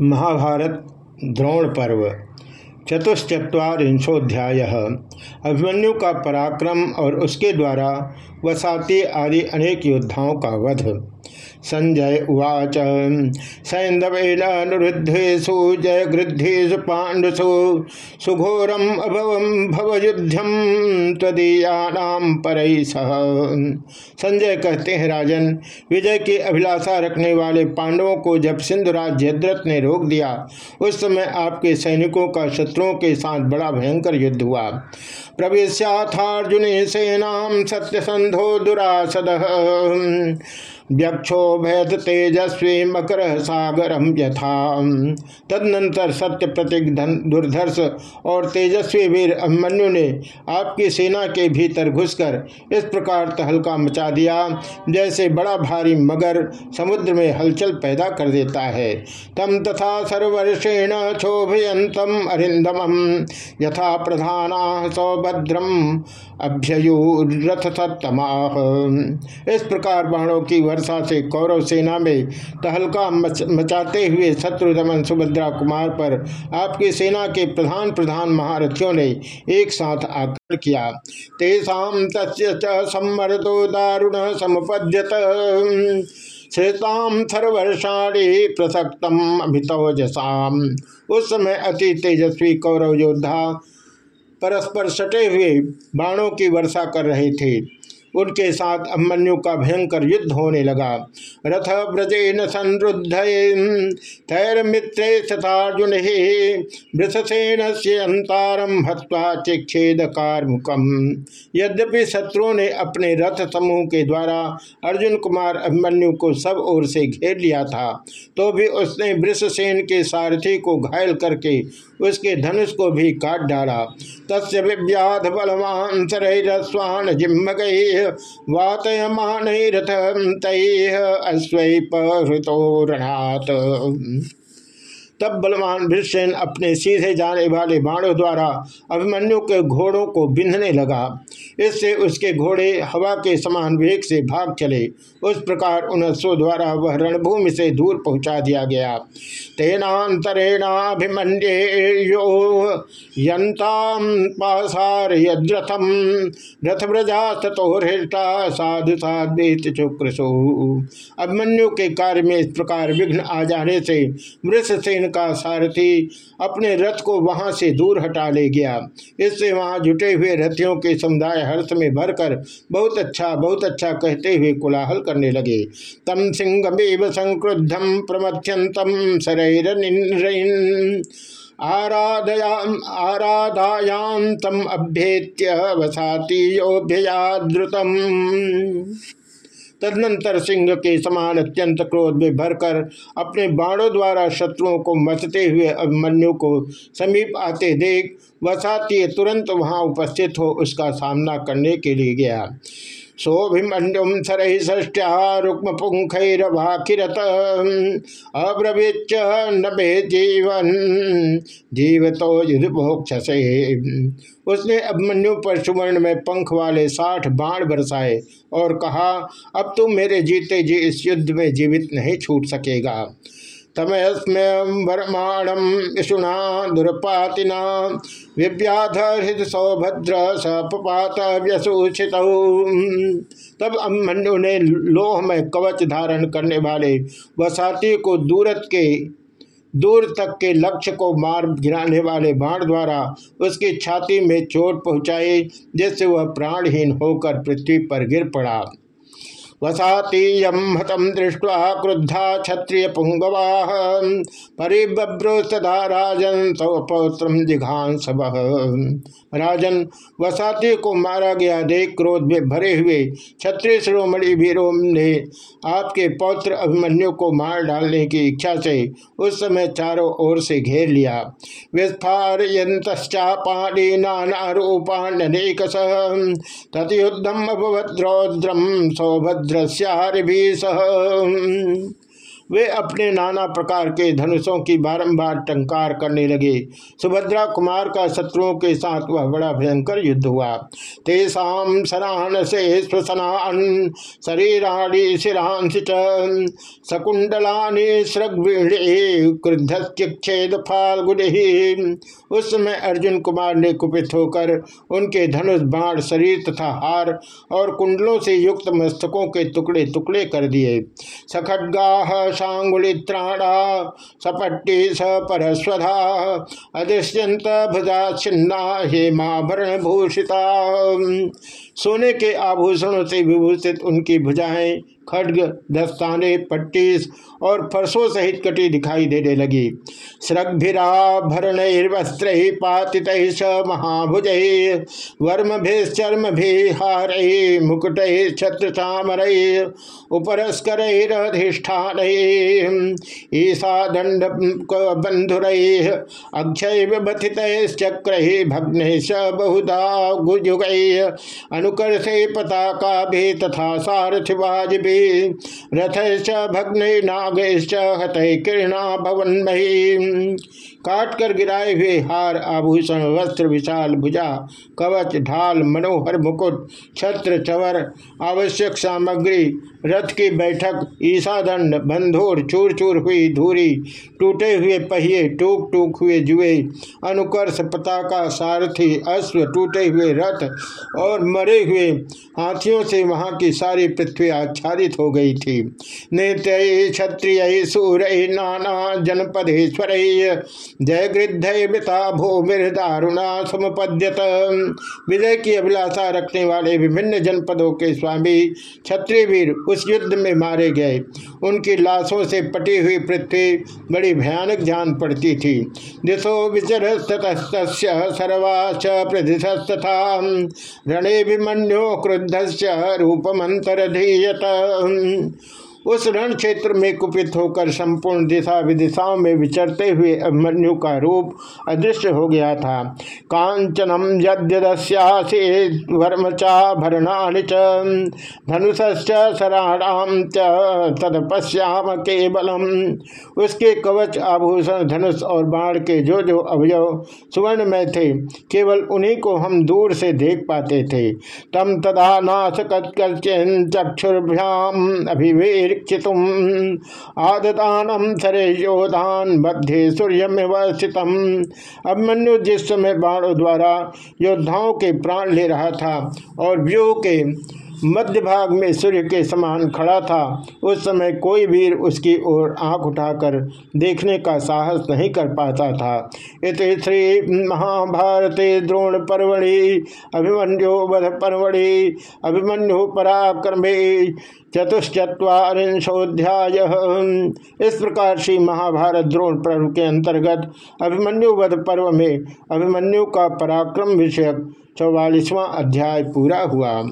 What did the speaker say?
महाभारत द्रोण पर्व चतुश्चत्वारिंशोध्याय अभिमन्यु का पराक्रम और उसके द्वारा वसाती आदि अनेक योद्धाओं का वध। संजय उवाच। सैंधवेनुद्धेशु जय गृद्धेशु पांडुसु सुघोरम अभवम भवयुद्धम तदीयानाम पर संजय कहते हैं, राजन, विजय की अभिलाषा रखने वाले पांडवों को जब सिंधुराज जयद्रथ ने रोक दिया, उस समय आपके सैनिकों का शत्रुओं के साथ बड़ा भयंकर युद्ध हुआ। प्रवेशाथार्जुन सेना सत्य संधो दुरासद। व्यक्षोभयत तेजस्वी मकर सागरम यथा। तदनंतर सत्य प्रतीक दुर्धर्ष और तेजस्वी वीर अभिमन्यु ने आपकी सेना के भीतर घुसकर इस प्रकार तहलका मचा दिया, जैसे बड़ा भारी मगर समुद्र में हलचल पैदा कर देता है। तम तथा सर्वर्षेण क्षोभयंतम अरिंदम यथा प्रधान सौभद्रम अभ्ययुरथ सत्तमाह इस प्रकार बाणों की वर्षा से कौरव सेना में तहलका मच, मचाते हुए शत्रुदमन सुभद्रा कुमार पर आपकी सेना के प्रधान प्रधान महारथियों ने एक साथ आक्रमण किया। तेसाम तस्मर्दो दारुण समुपद्यत। श्रेताम थर्वर्षाणी प्रसक्तम अभितोजसाम। उस समय अति तेजस्वी कौरव योद्धा परस्पर सटे हुए बाणों की वर्षा कर रहे थे। उनके साथ अभिमन्यु का भयंकर युद्ध होने लगा। रथ ब्रजेन संरुद्ध थैर्मित्रे तथार्जुन वृषसेन से अंतारम हत्वा चिक्षेद कार्मुकम। यद्यपि शत्रुओं ने अपने रथ समूह के द्वारा अर्जुन कुमार अभिमन्यु को सब ओर से घेर लिया था तो भी उसने वृषसेन के सारथी को घायल करके उसके धनुष को भी काट डाला। तस् विव्याध बलवान सरस्वान जिम्म गई वातयमान रथ तैह अश्वैपहृतो रणात। तब बलवान भीषण अपने सीधे जाने वाले बाणों द्वारा अभिमन्यु के घोड़ों को बिंधने लगा। इससे उसके घोड़े हवा के समान वेग से भाग चले। उस प्रकार उन अश्वों द्वारा वह रणभूमि से दूर पहुँचा दिया गया। तेनातरेणाभिमन्यो पासार यद्रथम रथव्रजा तथोहृष्टा साधु साधु चुक्रसो। अभिमन्यु के कार्य में इस प्रकार विघ्न आ जाने से का सारथी अपने रथ को वहाँ से दूर हटा ले गया। इससे वहाँ जुटे हुए रथियों के समुदाय हर्ष में भरकर बहुत अच्छा बहुत अच्छा कहते हुए कोलाहल करने लगे। तम सिंहमेव संक्रुद्धम प्रमथ्यंतम सरैर आराधया आराधायांतम अभ्येत्य वसाती योभ्ययाद्रुतम तदनंतर सिंह के समान अत्यंत क्रोध में भरकर अपने बाणों द्वारा शत्रुओं को मचते हुए अभिमन्यु को समीप आते देख वसाती तुरंत वहाँ उपस्थित हो उसका सामना करने के लिए गया। सोभिमंडुम सरहि ष्ठ्या रुक्म पुंखरभाकिरत अब्रवीच नभे जीवन उसने अभिमन्यु पर सुवर्ण में पंख वाले साठ बाण बरसाए और कहा, अब तुम मेरे जीते जी इस युद्ध में जीवित नहीं छूट सकेगा। तमस्म्यवर्माणम इषुना दुर्पातिना विव्याध हृद सौभद्र सपात व्यसूचित तब ने लोह में कवच धारण करने वाले वसाती को दूरत के, दूर तक के लक्ष्य को मार गिराने वाले बाण द्वारा उसकी छाती में चोट पहुंचाई, जिससे वह प्राणहीन होकर पृथ्वी पर गिर पड़ा। वसातीयम हतम दृष्टवा क्रुद्धा क्षत्रिय पुंगवा परिब्रो सदा राजन सौपौत्र जिघांस राजन वसाती को मारा गया देख क्रोध में भरे हुए क्षत्रिय श्रोमणि वीरों ने आपके पौत्र अभिमन्यु को मार डालने की इच्छा से उस समय चारों ओर से घेर लिया। विस्फारयंतश्चापाणी नाना रूपाण्यनेक तथयुद्धम अभवद्रौद्रम सौभद्र भी सह। वे अपने नाना प्रकार के धनुषों की बारंबार टंकार करने लगे। सुभद्रा कुमार का शत्रुओं के साथ वह बड़ा भयंकर युद्ध हुआ। तेसाम सरान से श्वसनान शरीराणी शिरांश शकुंडलानि क्रुद्धेद फाल्गुनि उस समय अर्जुन कुमार ने कुपित होकर उनके धनुष, बाण, शरीर तथा हार और कुंडलों से युक्त मस्तकों के टुकड़े टुकड़े कर दिए। सखड्गा सांगुलित्राणा सपट्टी परस्वधा अदृश्यंत भुजा छिन्ना हेमाभरण भूषिता सोने के आभूषणों से विभूषित उनकी भुजाएँ खड्ग, दस्ताने, पट्टीस और फरसों सहित कटी दिखाई देने लगी। श्रगभिराभरणैर्वस्त्र पाति स महाभुज वर्म चर्म भी हार मुकुट छत्र चामर उपरस्करधिष्ठान ईसा दंड बंधुर अक्षय बथित चक्र भग्न बहुधा गुजुग अनुकर से पताका भी तथा सारथिवाज भी रथ भग्ने नागैश्च हत किरणा भवन मही काट कर गिराए हुए हार, आभूषण, वस्त्र, विशाल भुजा, कवच, ढाल, मनोहर मुकुट, छत्र चवर आवश्यक सामग्री, रथ की बैठक ईसादंड बंधोर चूर चूर हुई धूरी, टूटे हुए पहिए टूक टूक हुए जुए, अनुकर्ष पताका, सारथी, अश्व, टूटे हुए रथ और मरे हुए हाथियों से वहाँ की सारी पृथ्वी आच्छादित हो गई थी। नृत्य क्षत्रिय सूर नाना जनपदेश्वर जय गृद्धता भूमिर दारुणा समपद्यत विजय की अभिलाषा रखने वाले विभिन्न जनपदों के स्वामी क्षत्रिय वीर उस युद्ध में मारे गए। उनकी लाशों से पटी हुई पृथ्वी बड़ी भयानक जान पड़ती थी। दिशो विचर सर्वाच प्रदिशस्तथा। रणे विमन्यो क्रुद्ध रूपमंतर धीयत उस रण क्षेत्र में कुपित होकर संपूर्ण दिशा विदिशाओं में विचरते हुए अभिमन्यु का रूप अदृश्य हो गया था। कांचनम यद्यदस्यासी चाभरणानि च धनुष्च सराणाम तदपश्याम केवलम। उसके कवच, आभूषण, धनुष और बाण के जो जो अवयव सुवर्ण में थे, केवल उन्हीं को हम दूर से देख पाते थे। तम तदा नाश चक्षुर्भ्याम अभिवेर वीक्षितुम। आदतानम सरे योधान मध्य सूर्यमेव अभिमन्यु जिस समय बाणों द्वारा योद्धाओं के प्राण ले रहा था और व्यूह के मध्य भाग में सूर्य के समान खड़ा था। उस समय कोई वीर उसकी ओर आँख उठाकर देखने का साहस नहीं कर पाता था। इत श्री महाभारते द्रोण परवड़ी अभिमन्यु वध परवड़ी अभिमन्यु पराक्रमे चतुश्चत्वारिंशोध्याय इस प्रकार श्री महाभारत द्रोण पर्व के अंतर्गत अभिमन्यु वध पर्व में अभिमन्यु का पराक्रम विषयक चौवालीसवां अध्याय पूरा हुआ।